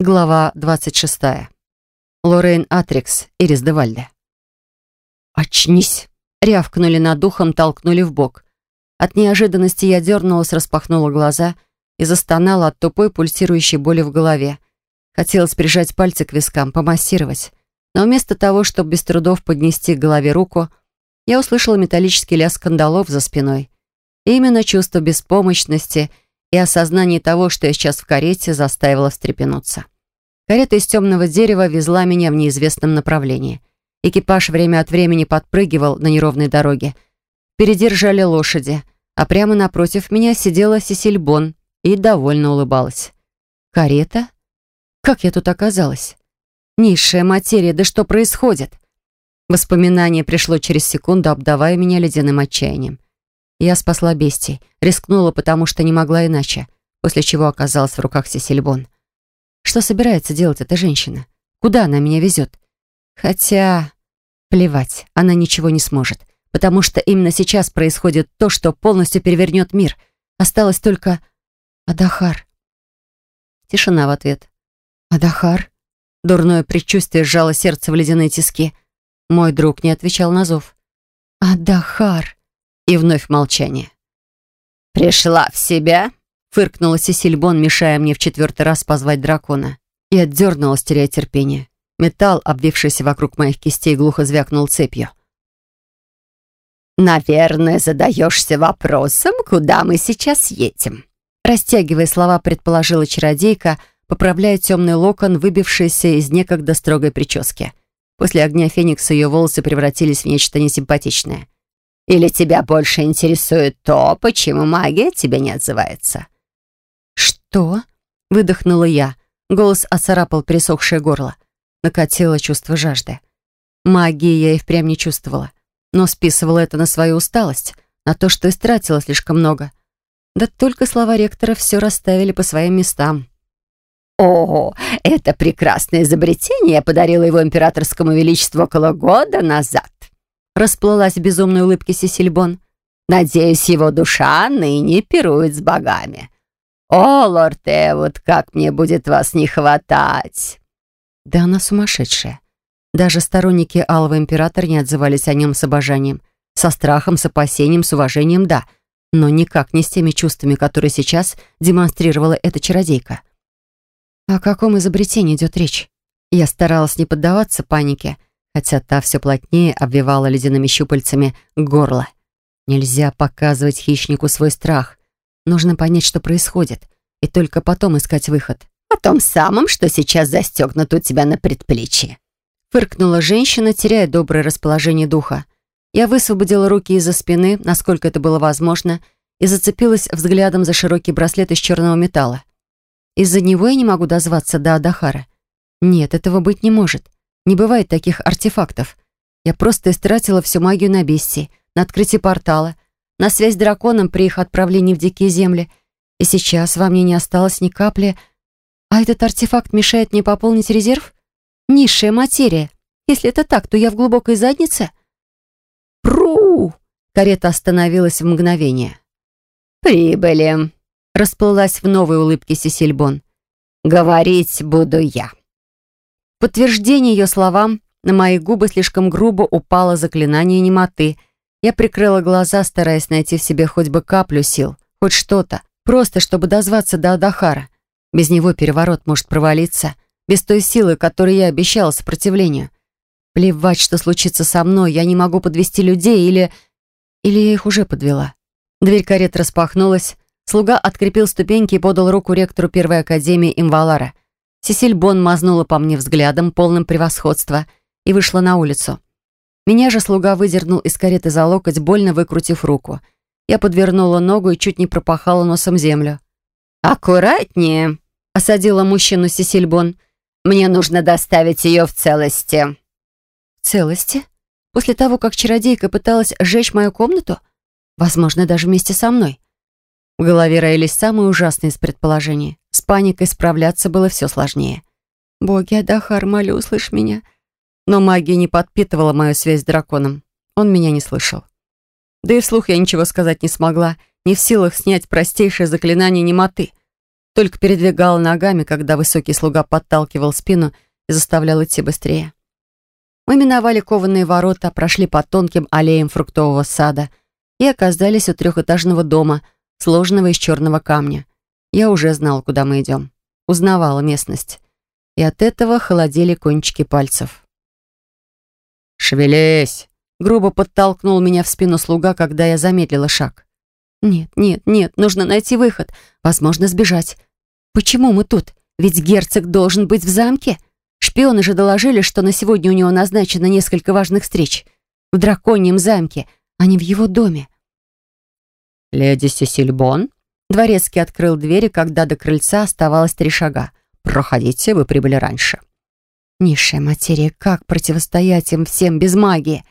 Глава 26. Лоррейн Атрикс, Ирис де. «Очнись!» — рявкнули над духом, толкнули в бок. От неожиданности я дернулась, распахнула глаза и застонала от тупой пульсирующей боли в голове. Хотелось прижать пальцы к вискам, помассировать. Но вместо того, чтобы без трудов поднести к голове руку, я услышала металлический лязг кандалов за спиной. И именно чувство беспомощности — и осознание того, что я сейчас в карете, заставило встрепенуться. Карета из темного дерева везла меня в неизвестном направлении. Экипаж время от времени подпрыгивал на неровной дороге. Впереди лошади, а прямо напротив меня сидела Сесиль Бон и довольно улыбалась. «Карета? Как я тут оказалась? Низшая материя, да что происходит?» Воспоминание пришло через секунду, обдавая меня ледяным отчаянием. Я спасла бестий, рискнула, потому что не могла иначе, после чего оказалась в руках Сесильбон. Что собирается делать эта женщина? Куда она меня везет? Хотя... Плевать, она ничего не сможет, потому что именно сейчас происходит то, что полностью перевернет мир. Осталось только... Адахар. Тишина в ответ. Адахар? Дурное предчувствие сжало сердце в ледяные тиски. Мой друг не отвечал на зов. Адахар. И вновь молчание. «Пришла в себя?» — фыркнула Сесильбон, мешая мне в четвертый раз позвать дракона. И отдернулась, теряя терпение. Металл, обвившийся вокруг моих кистей, глухо звякнул цепью. «Наверное, задаешься вопросом, куда мы сейчас едем?» Растягивая слова, предположила чародейка, поправляя темный локон, выбившийся из некогда строгой прически. После огня Феникса ее волосы превратились в нечто несимпатичное. Или тебя больше интересует то, почему магия тебе не отзывается?» «Что?» — выдохнула я. Голос оцарапал пересохшее горло. Накатило чувство жажды. Магии я и впрямь не чувствовала, но списывала это на свою усталость, на то, что истратила слишком много. Да только слова ректора все расставили по своим местам. «О, это прекрасное изобретение я подарила его императорскому величеству около года назад расплылась в безумной улыбке Сесильбон. «Надеюсь, его душа ныне пирует с богами. О, лорд Эвуд, как мне будет вас не хватать!» Да она сумасшедшая. Даже сторонники Алого Императора не отзывались о нем с обожанием. Со страхом, с опасением, с уважением, да. Но никак не с теми чувствами, которые сейчас демонстрировала эта чародейка. О каком изобретении идет речь? Я старалась не поддаваться панике, хотя та все плотнее обвивала ледяными щупальцами горло. Нельзя показывать хищнику свой страх. Нужно понять, что происходит, и только потом искать выход. «О том самом, что сейчас застегнут у тебя на предплечье», фыркнула женщина, теряя доброе расположение духа. Я высвободила руки из-за спины, насколько это было возможно, и зацепилась взглядом за широкий браслет из черного металла. Из-за него я не могу дозваться до Адахара. Нет, этого быть не может. Не бывает таких артефактов. Я просто истратила всю магию на бестии, на открытие портала, на связь с драконом при их отправлении в дикие земли. И сейчас во мне не осталось ни капли. А этот артефакт мешает мне пополнить резерв? Низшая материя. Если это так, то я в глубокой заднице? Пру! Карета остановилась в мгновение. «Прибыли!» Расплылась в новой улыбке Сесильбон. «Говорить буду я». Подтверждение ее словам на мои губы слишком грубо упало заклинание немоты. Я прикрыла глаза, стараясь найти в себе хоть бы каплю сил, хоть что-то, просто чтобы дозваться до Адахара. Без него переворот может провалиться, без той силы, которой я обещала сопротивлению. Плевать, что случится со мной, я не могу подвести людей или... Или я их уже подвела. Дверь кареты распахнулась, слуга открепил ступеньки и подал руку ректору Первой Академии Имвалара — Сесиль Бон мазнула по мне взглядом, полным превосходства, и вышла на улицу. Меня же слуга выдернул из кареты за локоть, больно выкрутив руку. Я подвернула ногу и чуть не пропахала носом землю. «Аккуратнее», — осадила мужчину Сесиль Бон. «Мне нужно доставить ее в целости». «В целости? После того, как чародейка пыталась сжечь мою комнату? Возможно, даже вместе со мной». В голове роились самые ужасные из предположений. Паникой справляться было все сложнее. «Боги, Адахар, молю, услышь меня». Но магия не подпитывала мою связь с драконом. Он меня не слышал. Да и вслух я ничего сказать не смогла, не в силах снять простейшее заклинание немоты. только передвигала ногами, когда высокий слуга подталкивал спину и заставлял идти быстрее. Мы миновали кованые ворота, прошли по тонким аллеям фруктового сада и оказались у трехэтажного дома, сложенного из черного камня. Я уже знал, куда мы идем. Узнавала местность. И от этого холодели кончики пальцев. «Шевелись!» — грубо подтолкнул меня в спину слуга, когда я замедлила шаг. «Нет, нет, нет, нужно найти выход. Возможно, сбежать. Почему мы тут? Ведь герцог должен быть в замке. Шпионы же доложили, что на сегодня у него назначено несколько важных встреч. В драконьем замке, а не в его доме». «Леди Сесильбон?» Дворецкий открыл двери, когда до крыльца оставалось три шага. «Проходите, вы прибыли раньше». Низшая материя, как противостоять им всем без магии?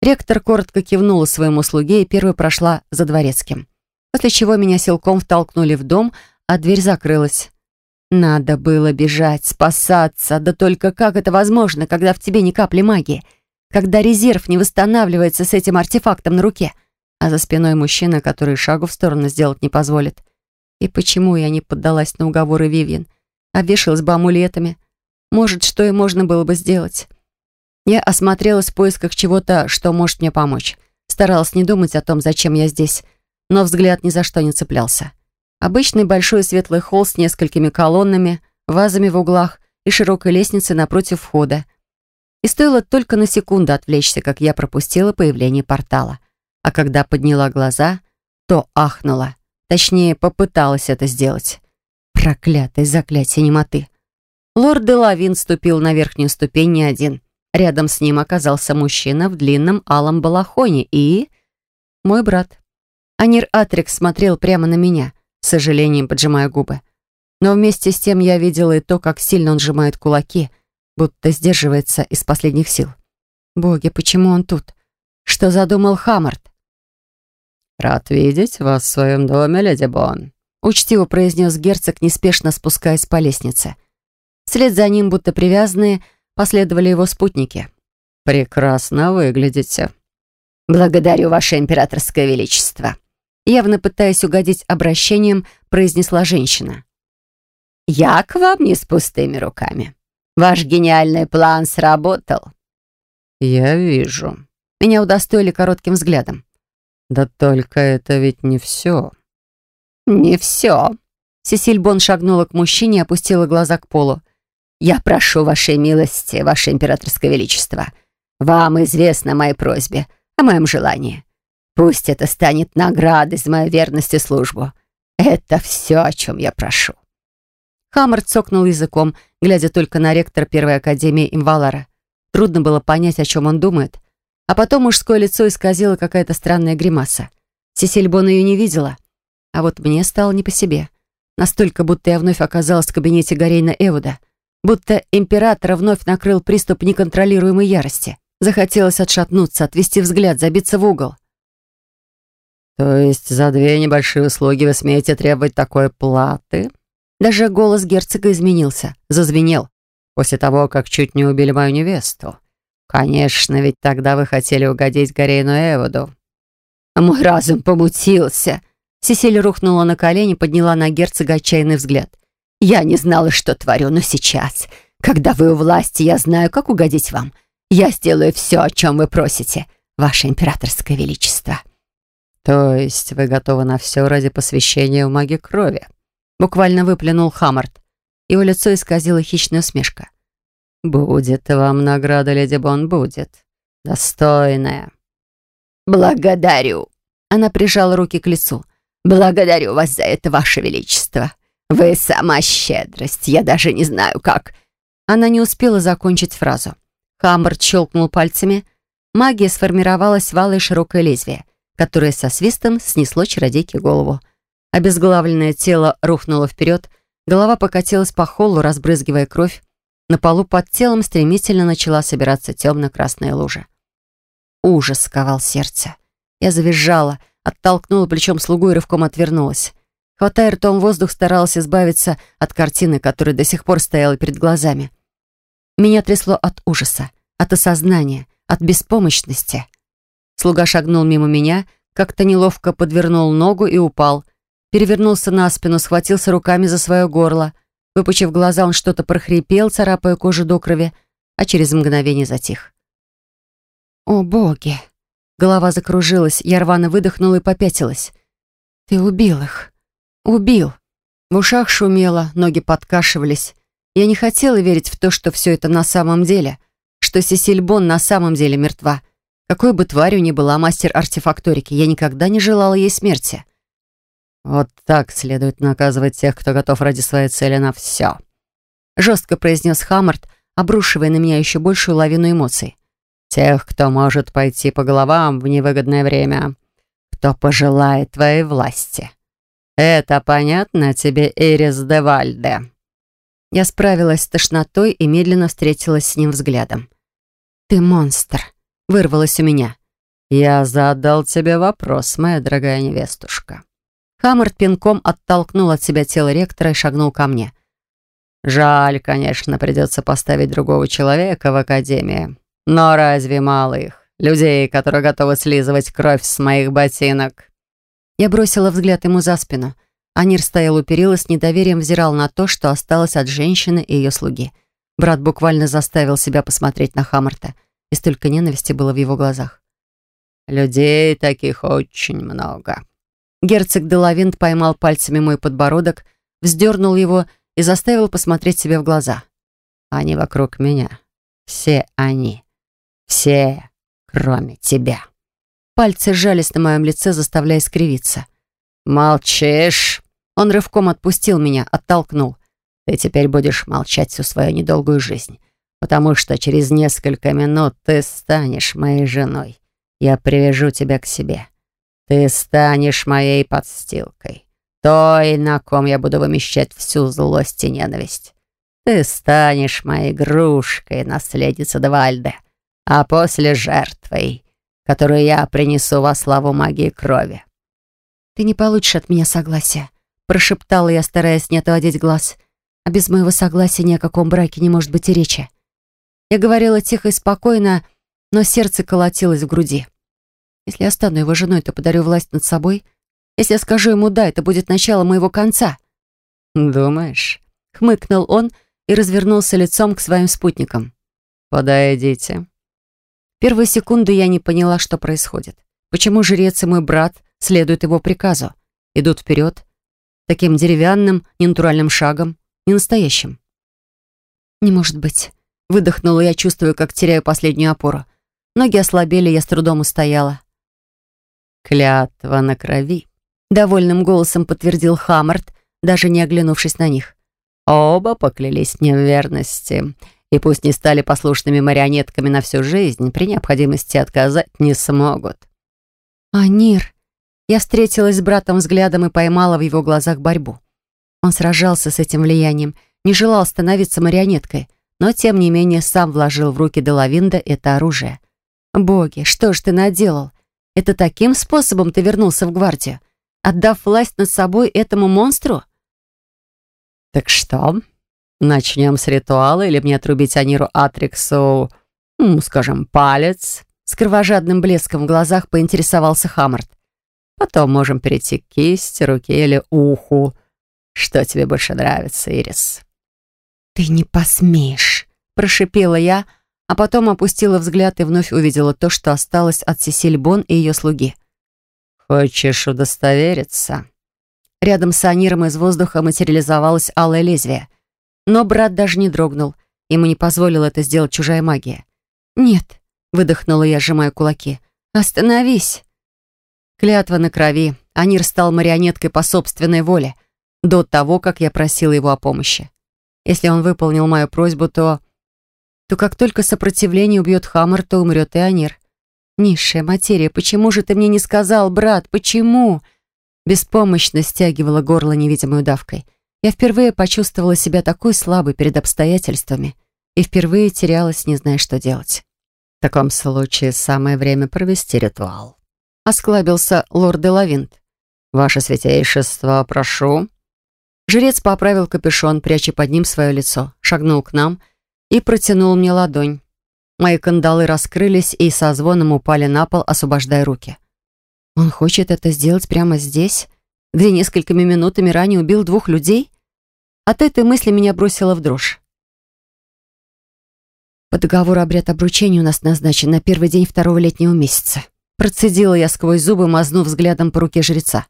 Ректор коротко кивнула своему слуге и первой прошла за дворецким. После чего меня силком втолкнули в дом, а дверь закрылась. Надо было бежать, спасаться, да только как это возможно, когда в тебе ни капли магии? Когда резерв не восстанавливается с этим артефактом на руке, а за спиной мужчина, который шагу в сторону сделать не позволит? И почему я не поддалась на уговоры Вивьен, а вешалась бы амулетами? Может, что и можно было бы сделать. Я осмотрелась в поисках чего-то, что может мне помочь. Старалась не думать о том, зачем я здесь, но взгляд ни за что не цеплялся. Обычный большой светлый холл с несколькими колоннами, вазами в углах и широкой лестницей напротив входа. И стоило только на секунду отвлечься, как я пропустила появление портала. А когда подняла глаза, то ахнула. Точнее, попыталась это сделать. Проклятое заклятие немоты. Лорд Делавин ступил на верхнюю ступень не один. Рядом с ним оказался мужчина в длинном алом балахоне и... Мой брат. Анир Атрикс смотрел прямо на меня, с сожалением поджимая губы. Но вместе с тем я видела и то, как сильно он сжимает кулаки, будто сдерживается из последних сил. Боги, почему он тут? Что задумал Хаммард? «Рад видеть вас в своем доме, леди Бон», — учтиво произнес герцог, неспешно спускаясь по лестнице. Вслед за ним, будто привязанные, последовали его спутники. «Прекрасно выглядите». «Благодарю, Ваше Императорское Величество», явно пытаясь угодить обращением, произнесла женщина. «Я к вам не с пустыми руками. Ваш гениальный план сработал». «Я вижу». Меня удостоили коротким взглядом. «Да только это ведь не все». «Не все». Сесиль Бон шагнула к мужчине и опустила глаза к полу. «Я прошу вашей милости, ваше императорское величество. Вам известно о моей просьбе, о моем желании. Пусть это станет наградой за мою верность и службу. Это все, о чем я прошу». Хаммер цокнул языком, глядя только на ректора Первой Академии Имвалара. Трудно было понять, о чем он думает. А потом мужское лицо исказило какая-то странная гримаса. Сесиль Бон ее не видела. А вот мне стало не по себе. Настолько, будто я вновь оказалась в кабинете Гарейна Эвуда будто императора вновь накрыл приступ неконтролируемой ярости. Захотелось отшатнуться, отвести взгляд, забиться в угол. «То есть за две небольшие услуги вы смеете требовать такой платы?» Даже голос герцога изменился, зазвенел. «После того, как чуть не убили мою невесту. Конечно, ведь тогда вы хотели угодить Горейну Эводу». Мой разум помутился. Сесиль рухнула на колени, подняла на герцога отчаянный взгляд. Я не знала, что творю, но сейчас, когда вы у власти, я знаю, как угодить вам. Я сделаю все, о чем вы просите, ваше императорское величество». «То есть вы готовы на все ради посвящения в маги крови?» Буквально выплюнул Хаммард. Его лицо исказило хищная усмешка. «Будет вам награда, леди Бон, будет. Достойная». «Благодарю». Она прижала руки к лицу. «Благодарю вас за это, ваше величество. «Вы сама щедрость, я даже не знаю, как...» Она не успела закончить фразу. Хамбард щелкнул пальцами. Магия сформировалась в алое широкое лезвие, которое со свистом снесло чародейке голову. Обезглавленное тело рухнуло вперед, голова покатилась по холлу, разбрызгивая кровь. На полу под телом стремительно начала собираться темно-красная лужа. Ужас сковал сердце. Я завизжала, оттолкнула плечом слугу и рывком отвернулась. Хватая ртом воздух, старалась избавиться от картины, которая до сих пор стояла перед глазами. Меня трясло от ужаса, от осознания, от беспомощности. Слуга шагнул мимо меня, как-то неловко подвернул ногу и упал. перевернулся на спину, схватился руками за свое горло. Выпучив глаза, он что-то прохрипел, царапая кожу до крови, а через мгновение затих. «О, боги!» Голова закружилась, я рвано выдохнула и попятилась. «Ты убил их. Убил!» В ушах шумело, ноги подкашивались. Я не хотела верить в то, что все это на самом деле, что Сесиль Бон на самом деле мертва. Какой бы тварью ни была мастер артефакторики, я никогда не желала ей смерти. «Вот так следует наказывать тех, кто готов ради своей цели на все», жестко произнес Хаммард, обрушивая на меня еще большую лавину эмоций. «Тех, кто может пойти по головам в невыгодное время, кто пожелает твоей власти. Это понятно тебе, Ирис де Вальде?» Я справилась с тошнотой и медленно встретилась с ним взглядом. «Ты монстр», — вырвалось у меня. «Я задал тебе вопрос, моя дорогая невестушка». Хаммард пинком оттолкнул от себя тело ректора и шагнул ко мне. «Жаль, конечно, придется поставить другого человека в академии. Но разве мало их? Людей, которые готовы слизывать кровь с моих ботинок?» Я бросила взгляд ему за спину. Анир стоял у перил и с недоверием взирал на то, что осталось от женщины и ее слуги. Брат буквально заставил себя посмотреть на Хаммарта, и столько ненависти было в его глазах. «Людей таких очень много», Герцог Делавинт поймал пальцами мой подбородок, вздернул его и заставил посмотреть себе в глаза. «Они вокруг меня. Все они. Все, кроме тебя». Пальцы сжались на моем лице, заставляя скривиться. «Молчишь!» Он рывком отпустил меня, оттолкнул. «Ты теперь будешь молчать всю свою недолгую жизнь, потому что через несколько минут ты станешь моей женой. Я привяжу тебя к себе. Ты станешь моей подстилкой, той, на ком я буду вымещать всю злость и ненависть. Ты станешь моей игрушкой, наследница Двальде, а после жертвой, которую я принесу во славу магии крови. «Ты не получишь от меня согласия», — прошептала я, стараясь не отводить глаз. «А без моего согласия ни о каком браке не может быть и речи». Я говорила тихо и спокойно, но сердце колотилось в груди. Если я стану его женой, то подарю власть над собой. Если я скажу ему «да», это будет начало моего конца». «Думаешь?» — хмыкнул он и развернулся лицом к своим спутникам. «Подойдите». Первые секунды я не поняла, что происходит. Почему жрец и мой брат следуют его приказу? Идут вперед, таким деревянным, ненатуральным шагом, не настоящим. «Не может быть», — выдохнула я, чувствую, как теряю последнюю опору. Ноги ослабели, я с трудом устояла. «Клятва на крови», — довольным голосом подтвердил Хаммард, даже не оглянувшись на них. Оба поклялись мне в верности, и пусть не стали послушными марионетками на всю жизнь, при необходимости отказать не смогут. «Анир!» Я встретилась с братом взглядом и поймала в его глазах борьбу. Он сражался с этим влиянием, не желал становиться марионеткой, но, тем не менее, сам вложил в руки Делавинда это оружие. «Боги, что ж ты наделал? Это таким способом ты вернулся в гвардию, отдав власть над собой этому монстру? Так что, начнем с ритуала или мне отрубить Аниру Атриксу, ну, скажем, палец? С кровожадным блеском в глазах поинтересовался Хаммард. Потом можем перейти к кисти, руке или уху. Что тебе больше нравится, Ирис? «Ты не посмеешь!» — прошипела я, а потом опустила взгляд и вновь увидела то, что осталось от Сесиль Бон и ее слуги. «Хочешь удостовериться?» Рядом с Аниром из воздуха материализовалось алое лезвие. Но брат даже не дрогнул. Ему не позволила это сделать чужая магия. «Нет», — выдохнула я, сжимая кулаки. «Остановись!» Клятва на крови. Анир стал марионеткой по собственной воле, до того, как я просила его о помощи. Если он выполнил мою просьбу, то то как только сопротивление убьет Хаммер, то умрет и Анир. Низшая материя, почему же ты мне не сказал, брат, почему? Беспомощно стягивала горло невидимой удавкой. Я впервые почувствовала себя такой слабой перед обстоятельствами и впервые терялась, не зная, что делать. В таком случае самое время провести ритуал. Осклабился лорд Делавинт. «Ваше святейшество, прошу». Жрец поправил капюшон, пряча под ним свое лицо, шагнул к нам — и протянул мне ладонь. Мои кандалы раскрылись и со звоном упали на пол, освобождая руки. «Он хочет это сделать прямо здесь? где несколькими минутами ранее убил двух людей? От этой мысли меня бросило в дрожь. По договору обряд обручения у нас назначен на первый день второго летнего месяца. Процедила я сквозь зубы, мазнув взглядом по руке жреца.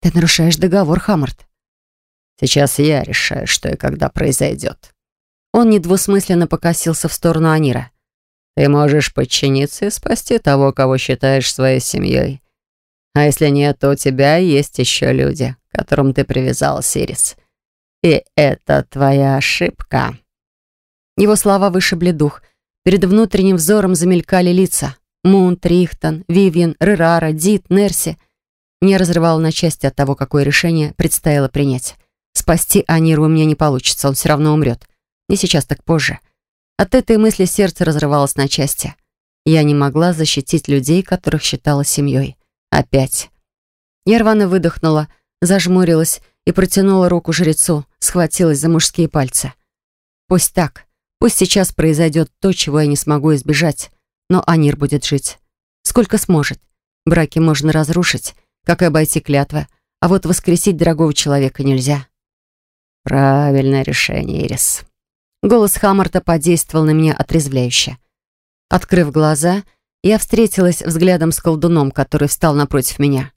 Ты нарушаешь договор, Хаммард. Сейчас я решаю, что и когда произойдет. Он недвусмысленно покосился в сторону Анира. Ты можешь подчиниться и спасти того, кого считаешь своей семьей. А если нет, то у тебя есть еще люди, которым ты привязалась, Ирис. И это твоя ошибка. Его слова вышибли дух. Перед внутренним взором замелькали лица. Мун, Трихтон, Вивьен, Рерара, Дит, Нерси. Меня разрывало на части от того, какое решение предстояло принять. Спасти Аниру у меня не получится, он все равно умрет. Не сейчас, так позже. От этой мысли сердце разрывалось на части. Я не могла защитить людей, которых считала семьей. Опять. Я рвано выдохнула, зажмурилась и протянула руку жрецу, схватилась за мужские пальцы. Пусть так. Пусть сейчас произойдет то, чего я не смогу избежать. Но Анир будет жить. Сколько сможет. Браки можно разрушить, как и обойти клятвы. А вот воскресить дорогого человека нельзя. Правильное решение, Ирис. Голос Хаммарта подействовал на меня отрезвляюще. Открыв глаза, я встретилась взглядом с колдуном, который встал напротив меня.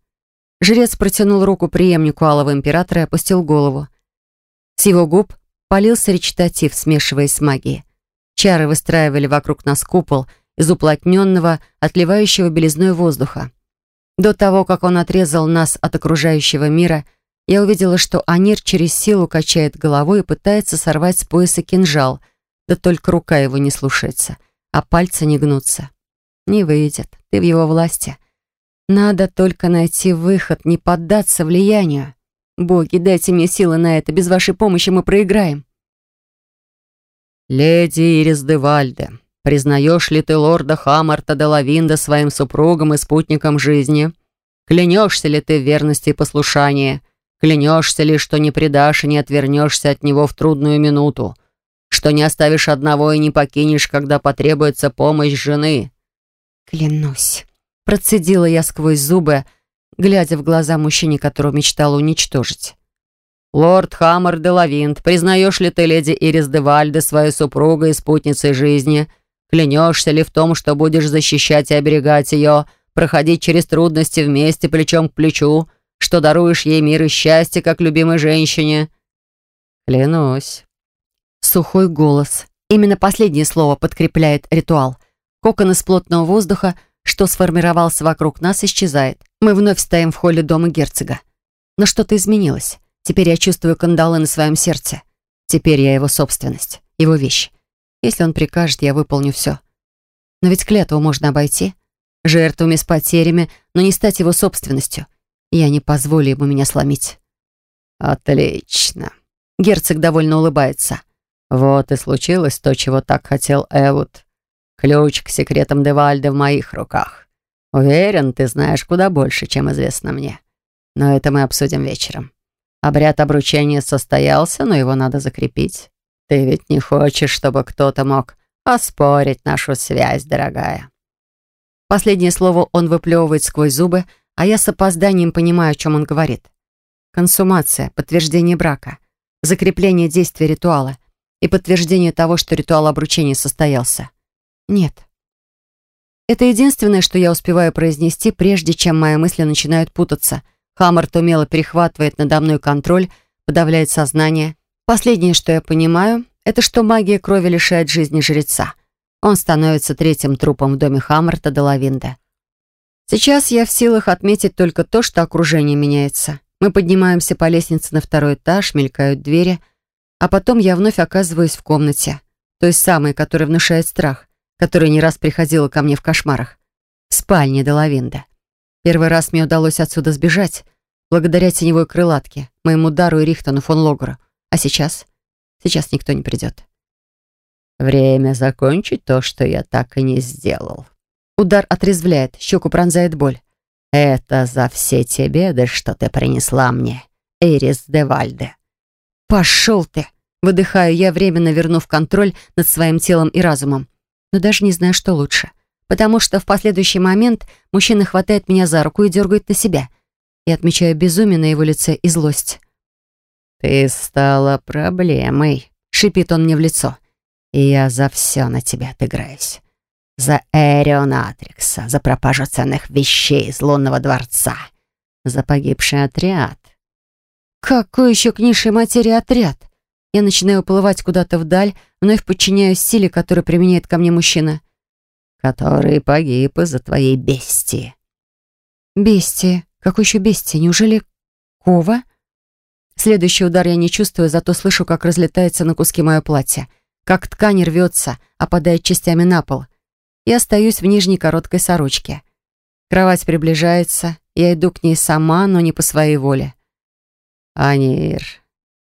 Жрец протянул руку преемнику Алого Императора и опустил голову. С его губ полился речитатив, смешиваясь с магией. Чары выстраивали вокруг нас купол из уплотненного, отливающего белизной воздуха. До того, как он отрезал нас от окружающего мира, я увидела, что Анир через силу качает головой и пытается сорвать с пояса кинжал, да только рука его не слушается, а пальцы не гнутся. Не выйдет, ты в его власти. Надо только найти выход, не поддаться влиянию. Боги, дайте мне силы на это, без вашей помощи мы проиграем. Леди Ирис де Вальде, признаешь ли ты лорда Хамарта де Лавинда своим супругом и спутником жизни? Клянешься ли ты в верности и послушании? Клянешься ли, что не предашь и не отвернешься от него в трудную минуту? Что не оставишь одного и не покинешь, когда потребуется помощь жены?» «Клянусь», — процедила я сквозь зубы, глядя в глаза мужчине, которого мечтала уничтожить. «Лорд Хаммер де Лавинт, признаешь ли ты леди Ирис де Вальде свою супругу и спутницей жизни? Клянешься ли в том, что будешь защищать и оберегать ее, проходить через трудности вместе, плечом к плечу, что даруешь ей мир и счастье, как любимой женщине?» «Клянусь». Сухой голос. Именно последнее слово подкрепляет ритуал — Кокон из плотного воздуха, что сформировался вокруг нас, исчезает. Мы вновь стоим в холле дома герцога. Но что-то изменилось. Теперь я чувствую кандалы на своем сердце. Теперь я его собственность, его вещь. Если он прикажет, я выполню все. Но ведь клятву можно обойти. Жертвами с потерями, но не стать его собственностью. Я не позволю ему меня сломить. «Отлично!» Герцог довольно улыбается. «Вот и случилось то, чего так хотел Эвуд. Ключ к секретам Девальда в моих руках. Уверен, ты знаешь куда больше, чем известно мне. Но это мы обсудим вечером. Обряд обручения состоялся, но его надо закрепить. Ты ведь не хочешь, чтобы кто-то мог оспорить нашу связь, дорогая». Последнее слово он выплевывает сквозь зубы, а я с опозданием понимаю, о чем он говорит. Консумация, подтверждение брака, закрепление действия ритуала и подтверждение того, что ритуал обручения состоялся. Нет. Это единственное, что я успеваю произнести, прежде чем мои мысли начинают путаться. Хаммарт умело перехватывает надо мной контроль, подавляет сознание. Последнее, что я понимаю, это что магия крови лишает жизни жреца. Он становится третьим трупом в доме Хаммарта до Лавинда. Сейчас я в силах отметить только то, что окружение меняется. Мы поднимаемся по лестнице на второй этаж, мелькают двери, а потом я вновь оказываюсь в комнате, той самой, которая внушает страх которая не раз приходила ко мне в кошмарах. В спальне Делавинда. Первый раз мне удалось отсюда сбежать, благодаря теневой крылатке, моему Дару и Рихтону фон Логеру. А сейчас? Сейчас никто не придет. Время закончить то, что я так и не сделал. Удар отрезвляет, щеку пронзает боль. Это за все те беды, что ты принесла мне, Эрис де Вальде. Пошел ты! Выдыхаю я, временно вернув контроль над своим телом и разумом но даже не знаю, что лучше. Потому что в последующий момент мужчина хватает меня за руку и дергает на себя. и отмечаю безумие на его лице и злость. «Ты стала проблемой», — шипит он мне в лицо. «И я за все на тебя отыграюсь. За Эрион Атрикса, за пропажу ценных вещей из лунного дворца, за погибший отряд». «Какой еще к низшей материи отряд?» Я начинаю уплывать куда-то вдаль, вновь подчиняюсь силе, которую применяет ко мне мужчина. «Который погиб из-за твоей бестии». «Бестия? Какой еще бестия? Неужели Кова?» Следующий удар я не чувствую, зато слышу, как разлетается на куски мое платье, как ткань рвется, опадает частями на пол. Я остаюсь в нижней короткой сорочке. Кровать приближается, я иду к ней сама, но не по своей воле. «Анир,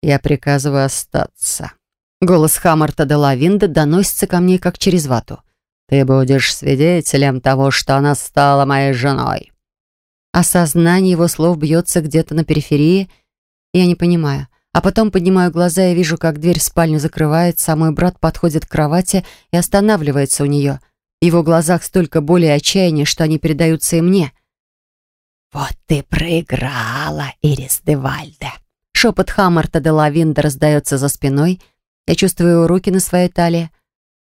я приказываю остаться». Голос Хаммарта де Лавинда доносится ко мне, как через вату. «Ты будешь свидетелем того, что она стала моей женой». Осознание его слов бьется где-то на периферии — я не понимаю. А потом поднимаю глаза и вижу, как дверь в спальню закрывается, а мой брат подходит к кровати и останавливается у нее. В его глазах столько боли и отчаяния, что они передаются и мне. «Вот ты проиграла, Ирис де Вальде!» Шепот Хаммарта де Лавинда раздается за спиной. Я чувствую его руки на своей талии.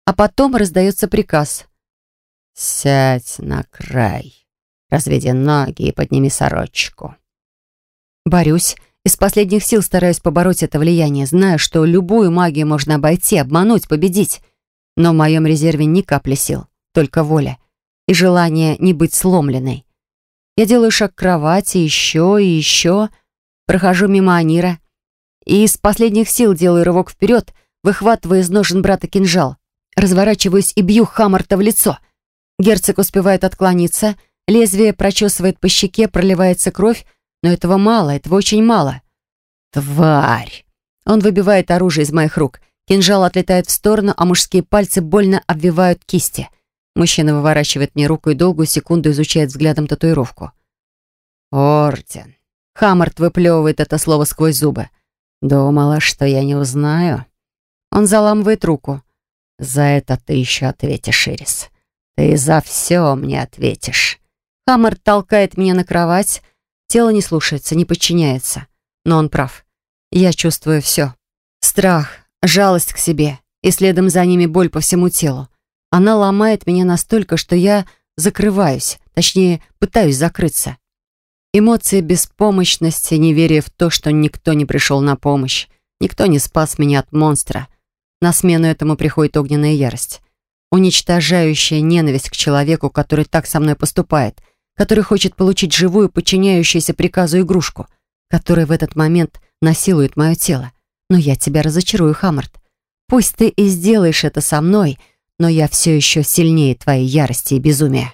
А потом раздается приказ. «Сядь на край, разведи ноги и подними сорочку». Борюсь, из последних сил стараюсь побороть это влияние, зная, что любую магию можно обойти, обмануть, победить. Но в моем резерве ни капли сил, только воля и желание не быть сломленной. Я делаю шаг к кровати, еще и еще, прохожу мимо Анира и из последних сил делаю рывок вперед, выхватывая из ножен брата кинжал. Разворачиваюсь и бью Хаммарта в лицо. Герцог успевает отклониться, лезвие прочесывает по щеке, проливается кровь, но этого мало, этого очень мало. «Тварь!» Он выбивает оружие из моих рук. Кинжал отлетает в сторону, а мужские пальцы больно обвивают кисти. Мужчина выворачивает мне руку и долгую секунду изучает взглядом татуировку. «Орден!» Хаммарт выплевывает это слово сквозь зубы. «Думала, что я не узнаю?» Он заламывает руку. «За это ты еще ответишь, Ирис. Ты за все мне ответишь». Хаммарт толкает меня на кровать, Тело не слушается, не подчиняется. Но он прав. Я чувствую все. Страх, жалость к себе, и следом за ними боль по всему телу. Она ломает меня настолько, что я закрываюсь, точнее, пытаюсь закрыться. Эмоции беспомощности, неверие в то, что никто не пришел на помощь, никто не спас меня от монстра. На смену этому приходит огненная ярость. Уничтожающая ненависть к человеку, который так со мной поступает — который хочет получить живую, подчиняющуюся приказу игрушку, которая в этот момент насилует мое тело. Но я тебя разочарую, Хаммарт. Пусть ты и сделаешь это со мной, но я все еще сильнее твоей ярости и безумия.